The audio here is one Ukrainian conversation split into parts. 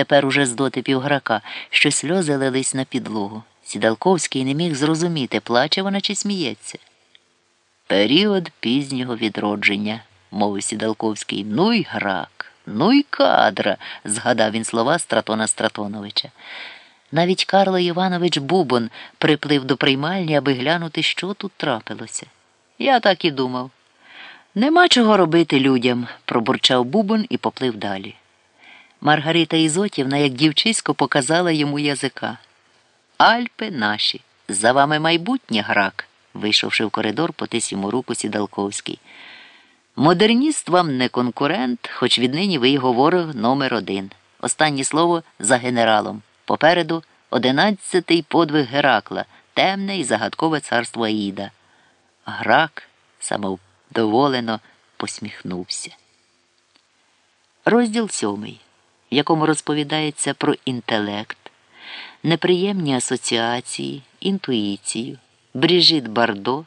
тепер уже з дотипів грака, що сльози лились на підлогу. Сідалковський не міг зрозуміти, плаче вона чи сміється. Період пізнього відродження, мовив Сідалковський. Ну й грак, ну й кадра, згадав він слова Стратона Стратоновича. Навіть Карло Іванович Бубон приплив до приймальні, аби глянути, що тут трапилося. Я так і думав. Нема чого робити людям, пробурчав Бубон і поплив далі. Маргарита Ізотівна, як дівчисько, показала йому язика. Альпи наші, за вами майбутнє грак, вийшовши в коридор, потис йому руку Сідалковський. Модерніст вам не конкурент, хоч віднині ви його ворог номер один. Останнє слово за генералом. Попереду одинадцятий подвиг Геракла, темне і загадкове царство Аїда. Грак самовдоволено посміхнувся. Розділ сьомий, в якому розповідається про інтелект, неприємні асоціації, інтуїцію, Бріжит Бардо,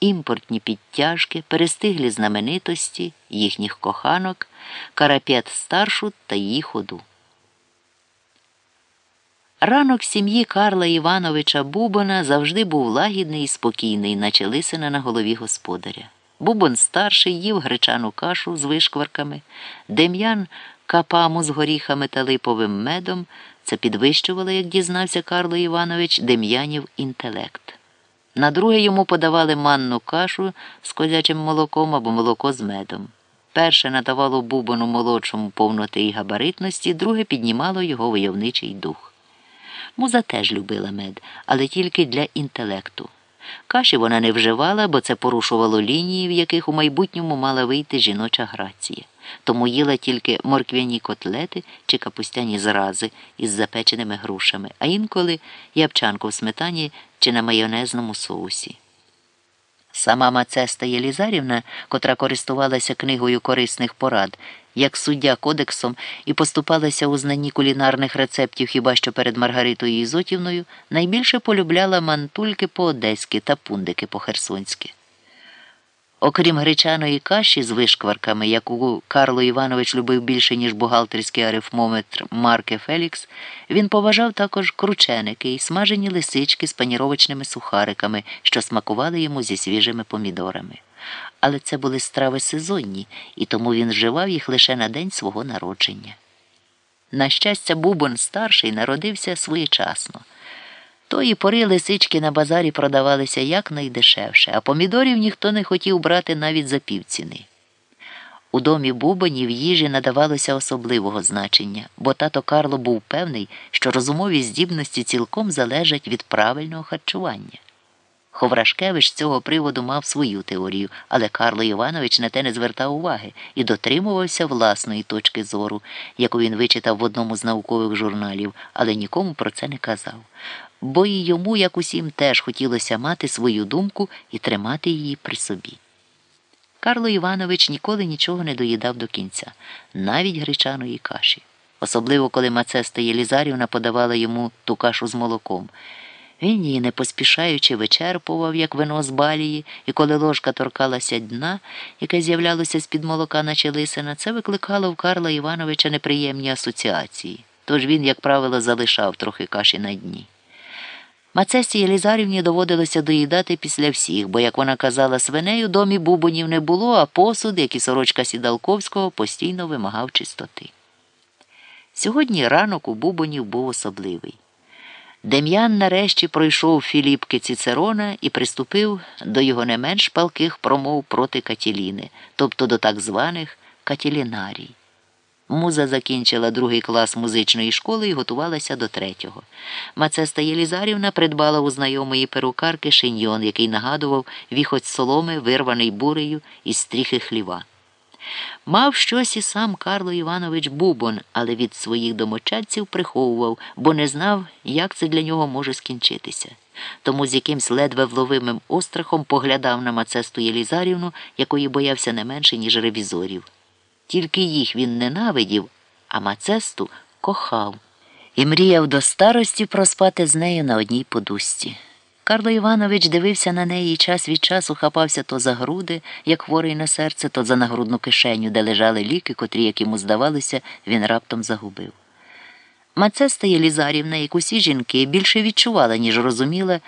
імпортні підтяжки, перестиглі знаменитості, їхніх коханок, карапет старшу та її ходу. Ранок сім'ї Карла Івановича Бубона завжди був лагідний і спокійний, наче лисина на голові господаря. Бубон старший їв гречану кашу з вишкварками, дем'ян капаму з горіхами та липовим медом. Це підвищувало, як дізнався Карло Іванович, дем'янів інтелект. На друге йому подавали манну кашу з козячим молоком або молоко з медом. Перше надавало бубону молодшому повноти і габаритності, друге піднімало його войовничий дух. Муза теж любила мед, але тільки для інтелекту. Каші вона не вживала, бо це порушувало лінії, в яких у майбутньому мала вийти жіноча грація. Тому їла тільки морквяні котлети чи капустяні зрази із запеченими грушами, а інколи ябчанку в сметані чи на майонезному соусі. Сама Мацеста Єлізарівна, котра користувалася книгою корисних порад, як суддя кодексом і поступалася у знанні кулінарних рецептів хіба що перед Маргаритою Ізотівною, найбільше полюбляла мантульки по-одеськи та пундики по-херсонськи. Окрім гречаної каші з вишкварками, яку Карло Іванович любив більше, ніж бухгалтерський арифмометр марки Фелікс, він поважав також крученики і смажені лисички з паніровочними сухариками, що смакували йому зі свіжими помідорами. Але це були страви сезонні, і тому він вживав їх лише на день свого народження. На щастя, Бубон старший народився своєчасно. Тої пори лисички на базарі продавалися якнайдешевше, а помідорів ніхто не хотів брати навіть за півціни. У домі Бубанів їжі надавалося особливого значення, бо тато Карло був певний, що розумові здібності цілком залежать від правильного харчування. Ховрашкевич з цього приводу мав свою теорію, але Карло Іванович на те не звертав уваги і дотримувався власної точки зору, яку він вичитав в одному з наукових журналів, але нікому про це не казав. Бо і йому, як усім, теж хотілося мати свою думку і тримати її при собі. Карло Іванович ніколи нічого не доїдав до кінця, навіть гречаної каші, особливо коли Мацеста Єлізарівна подавала йому ту кашу з молоком. Він її, не поспішаючи, вичерпував, як вино з балії, і коли ложка торкалася дна, яке з'являлося з-під молока, наче лисина, це викликало в Карла Івановича неприємні асоціації. Тож він, як правило, залишав трохи каші на дні. Мацесі Єлізарівні доводилося доїдати після всіх, бо, як вона казала, свиней у домі бубонів не було, а посуд, як і сорочка Сідалковського, постійно вимагав чистоти. Сьогодні ранок у бубонів був особливий. Дем'ян нарешті пройшов філіпки Цицерона і приступив до його не менш палких промов проти Катіліни, тобто до так званих катілінарій. Муза закінчила другий клас музичної школи і готувалася до третього. Мацеста Єлізарівна придбала у знайомої перукарки шиньйон, який нагадував віхоть соломи, вирваний бурею із стріхи хліва. Мав щось і сам Карло Іванович Бубон, але від своїх домочадців приховував, бо не знав, як це для нього може скінчитися. Тому з якимсь ледве вловимим острахом поглядав на Мацесту Єлізарівну, якої боявся не менше, ніж ревізорів. Тільки їх він ненавидів, а Мацесту кохав і мріяв до старості проспати з нею на одній подушці. Карло Іванович дивився на неї і час від часу хапався то за груди, як хворий на серце, то за нагрудну кишеню, де лежали ліки, котрі, як йому здавалося, він раптом загубив. Мацеста Єлізарівна, як усі жінки, більше відчувала, ніж розуміла,